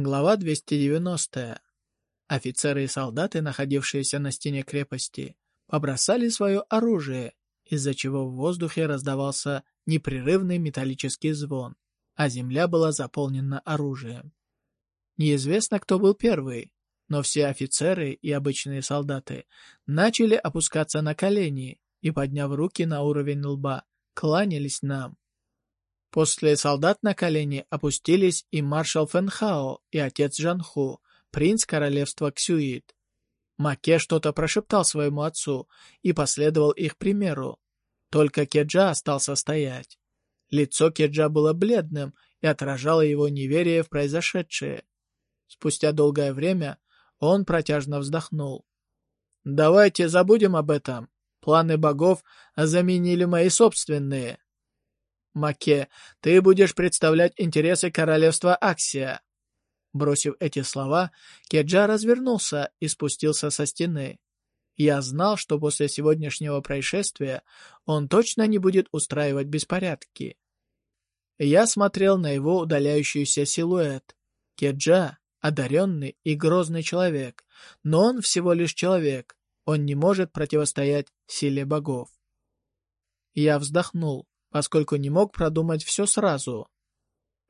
Глава 290. Офицеры и солдаты, находившиеся на стене крепости, побросали свое оружие, из-за чего в воздухе раздавался непрерывный металлический звон, а земля была заполнена оружием. Неизвестно, кто был первый, но все офицеры и обычные солдаты начали опускаться на колени и, подняв руки на уровень лба, кланялись нам. После солдат на колени опустились и маршал Фэнхао, и отец Жанху, принц королевства Ксюит. Маке что-то прошептал своему отцу и последовал их примеру. Только Кеджа остался стоять. Лицо Кеджа было бледным и отражало его неверие в произошедшее. Спустя долгое время он протяжно вздохнул. «Давайте забудем об этом. Планы богов заменили мои собственные. Маке, ты будешь представлять интересы королевства Аксия». Бросив эти слова, Кеджа развернулся и спустился со стены. Я знал, что после сегодняшнего происшествия он точно не будет устраивать беспорядки. Я смотрел на его удаляющийся силуэт. Кеджа — одаренный и грозный человек, но он всего лишь человек, он не может противостоять силе богов. Я вздохнул поскольку не мог продумать все сразу.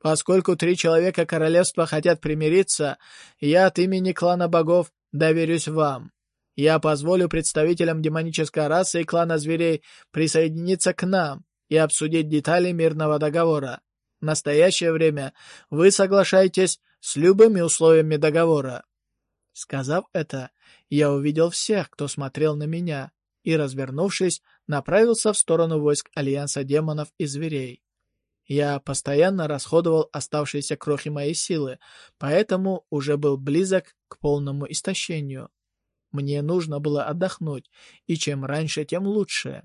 Поскольку три человека королевства хотят примириться, я от имени клана богов доверюсь вам. Я позволю представителям демонической расы и клана зверей присоединиться к нам и обсудить детали мирного договора. В настоящее время вы соглашаетесь с любыми условиями договора. Сказав это, я увидел всех, кто смотрел на меня, и, развернувшись, направился в сторону войск Альянса демонов и зверей. Я постоянно расходовал оставшиеся крохи моей силы, поэтому уже был близок к полному истощению. Мне нужно было отдохнуть, и чем раньше, тем лучше.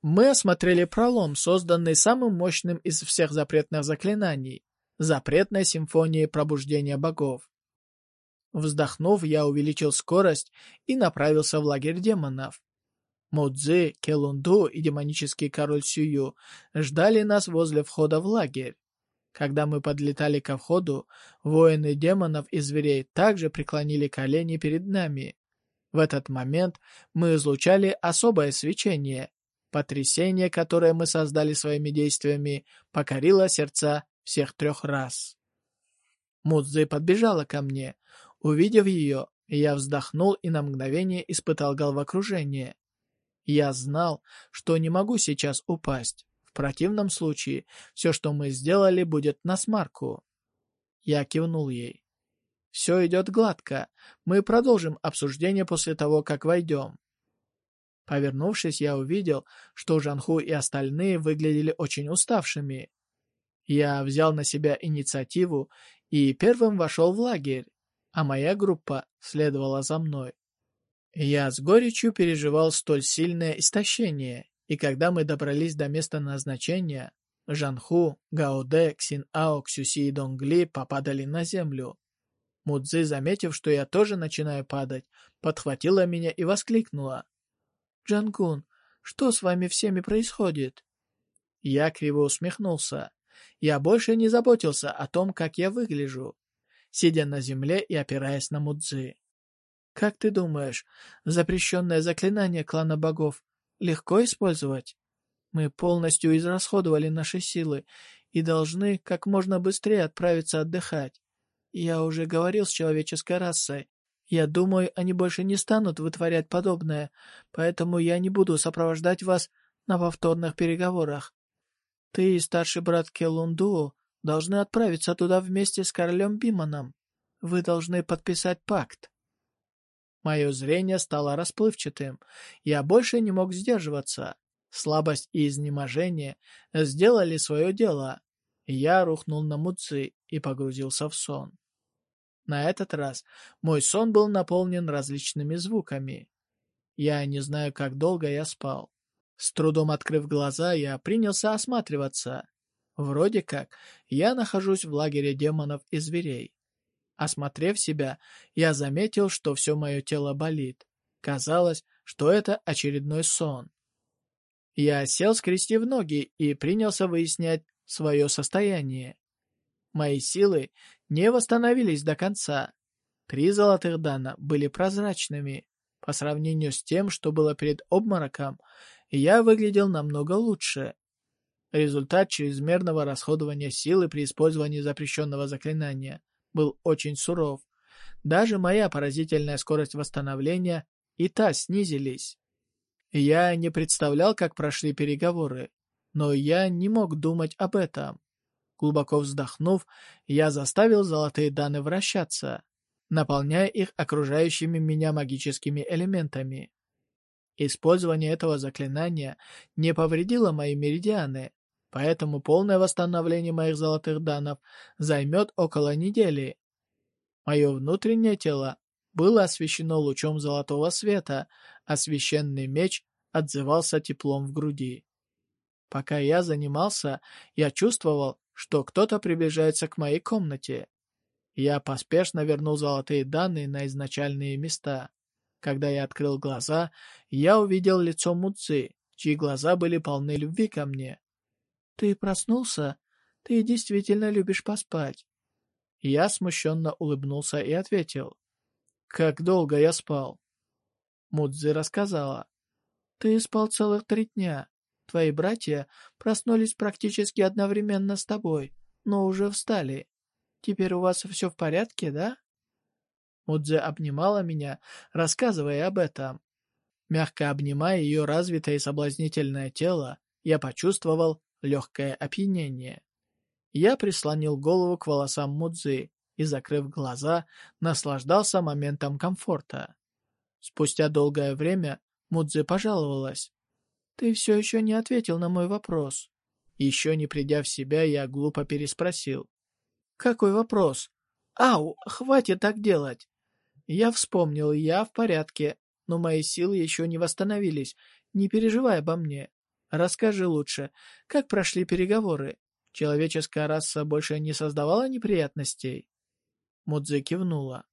Мы осмотрели пролом, созданный самым мощным из всех запретных заклинаний — запретной симфонией пробуждения богов. Вздохнув, я увеличил скорость и направился в лагерь демонов. Мудзи, Келунду и демонический король Сюю ждали нас возле входа в лагерь. Когда мы подлетали ко входу, воины демонов и зверей также преклонили колени перед нами. В этот момент мы излучали особое свечение. Потрясение, которое мы создали своими действиями, покорило сердца всех трех раз. Мудзи подбежала ко мне. Увидев ее, я вздохнул и на мгновение испытал головокружение. Я знал, что не могу сейчас упасть. В противном случае все, что мы сделали, будет на смарку. Я кивнул ей. «Все идет гладко. Мы продолжим обсуждение после того, как войдем». Повернувшись, я увидел, что Жанху и остальные выглядели очень уставшими. Я взял на себя инициативу и первым вошел в лагерь а моя группа следовала за мной. Я с горечью переживал столь сильное истощение, и когда мы добрались до места назначения, Жанху, Гаоде, Ксин-Ао, Ксюси и Донгли попадали на землю. Мудзи, заметив, что я тоже начинаю падать, подхватила меня и воскликнула. «Джангун, что с вами всеми происходит?» Я криво усмехнулся. Я больше не заботился о том, как я выгляжу сидя на земле и опираясь на Мудзи. «Как ты думаешь, запрещенное заклинание клана богов легко использовать? Мы полностью израсходовали наши силы и должны как можно быстрее отправиться отдыхать. Я уже говорил с человеческой расой. Я думаю, они больше не станут вытворять подобное, поэтому я не буду сопровождать вас на повторных переговорах. Ты и старший брат Келунду должны отправиться туда вместе с королем Биманом. Вы должны подписать пакт. Мое зрение стало расплывчатым. Я больше не мог сдерживаться. Слабость и изнеможение сделали свое дело. Я рухнул на муцы и погрузился в сон. На этот раз мой сон был наполнен различными звуками. Я не знаю, как долго я спал. С трудом открыв глаза, я принялся осматриваться. Вроде как, я нахожусь в лагере демонов и зверей. Осмотрев себя, я заметил, что все мое тело болит. Казалось, что это очередной сон. Я сел, скрестив ноги, и принялся выяснять свое состояние. Мои силы не восстановились до конца. Три золотых дана были прозрачными. По сравнению с тем, что было перед обмороком, я выглядел намного лучше. Результат чрезмерного расходования силы при использовании запрещенного заклинания был очень суров. Даже моя поразительная скорость восстановления и та снизились. Я не представлял, как прошли переговоры, но я не мог думать об этом. Глубоко вздохнув, я заставил золотые даны вращаться, наполняя их окружающими меня магическими элементами. Использование этого заклинания не повредило мои меридианы, поэтому полное восстановление моих золотых данов займет около недели. Мое внутреннее тело было освещено лучом золотого света, а священный меч отзывался теплом в груди. Пока я занимался, я чувствовал, что кто-то приближается к моей комнате. Я поспешно вернул золотые данные на изначальные места. Когда я открыл глаза, я увидел лицо Муци, чьи глаза были полны любви ко мне. «Ты проснулся? Ты действительно любишь поспать?» Я смущенно улыбнулся и ответил. «Как долго я спал?» Мудзи рассказала. «Ты спал целых три дня. Твои братья проснулись практически одновременно с тобой, но уже встали. Теперь у вас все в порядке, да?» Мудзе обнимала меня, рассказывая об этом. Мягко обнимая ее развитое и соблазнительное тело, я почувствовал легкое опьянение. Я прислонил голову к волосам Мудзы и, закрыв глаза, наслаждался моментом комфорта. Спустя долгое время Мудзе пожаловалась. «Ты все еще не ответил на мой вопрос». Еще не придя в себя, я глупо переспросил. «Какой вопрос?» «Ау, хватит так делать!» Я вспомнил, я в порядке, но мои силы еще не восстановились. Не переживай обо мне. Расскажи лучше, как прошли переговоры? Человеческая раса больше не создавала неприятностей?» Мудзе кивнула.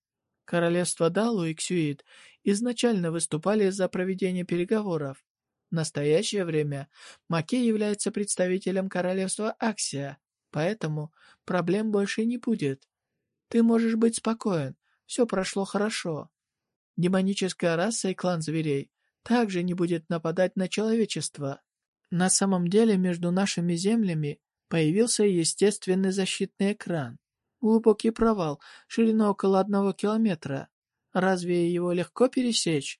Королевство Далу и Ксюит изначально выступали за проведение переговоров. В настоящее время Маке является представителем королевства Аксия, поэтому проблем больше не будет. Ты можешь быть спокоен, все прошло хорошо. Демоническая раса и клан зверей также не будет нападать на человечество. На самом деле между нашими землями появился естественный защитный экран. Глубокий провал, ширина около одного километра. Разве его легко пересечь?